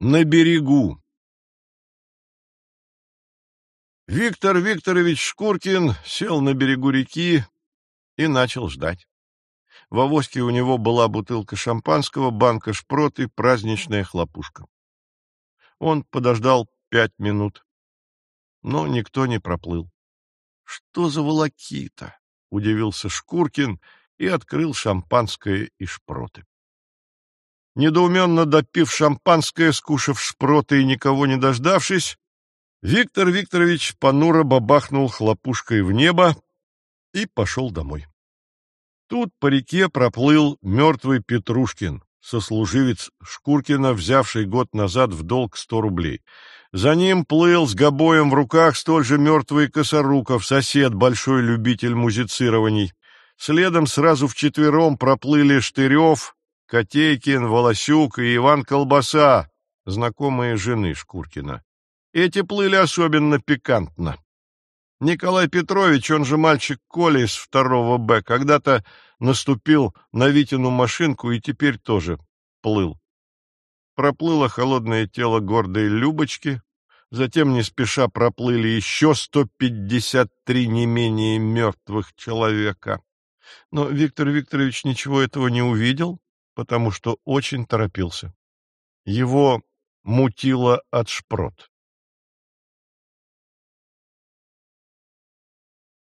На берегу. Виктор Викторович Шкуркин сел на берегу реки и начал ждать. В авоське у него была бутылка шампанского, банка шпрот и праздничная хлопушка. Он подождал пять минут, но никто не проплыл. — Что за волокита? — удивился Шкуркин и открыл шампанское и шпроты. Недоуменно допив шампанское, скушав шпроты и никого не дождавшись, Виктор Викторович понуро бабахнул хлопушкой в небо и пошел домой. Тут по реке проплыл мертвый Петрушкин, сослуживец Шкуркина, взявший год назад в долг сто рублей. За ним плыл с гобоем в руках столь же мертвый Косоруков, сосед, большой любитель музицирований. Следом сразу вчетвером проплыли Штырев, Котейкин, Волосюк и Иван Колбаса, знакомые жены Шкуркина. Эти плыли особенно пикантно. Николай Петрович, он же мальчик Коля из второго Б, когда-то наступил на Витину машинку и теперь тоже плыл. Проплыло холодное тело гордой Любочки, затем не спеша проплыли еще 153 не менее мертвых человека. Но Виктор Викторович ничего этого не увидел, потому что очень торопился. Его мутило от шпрот.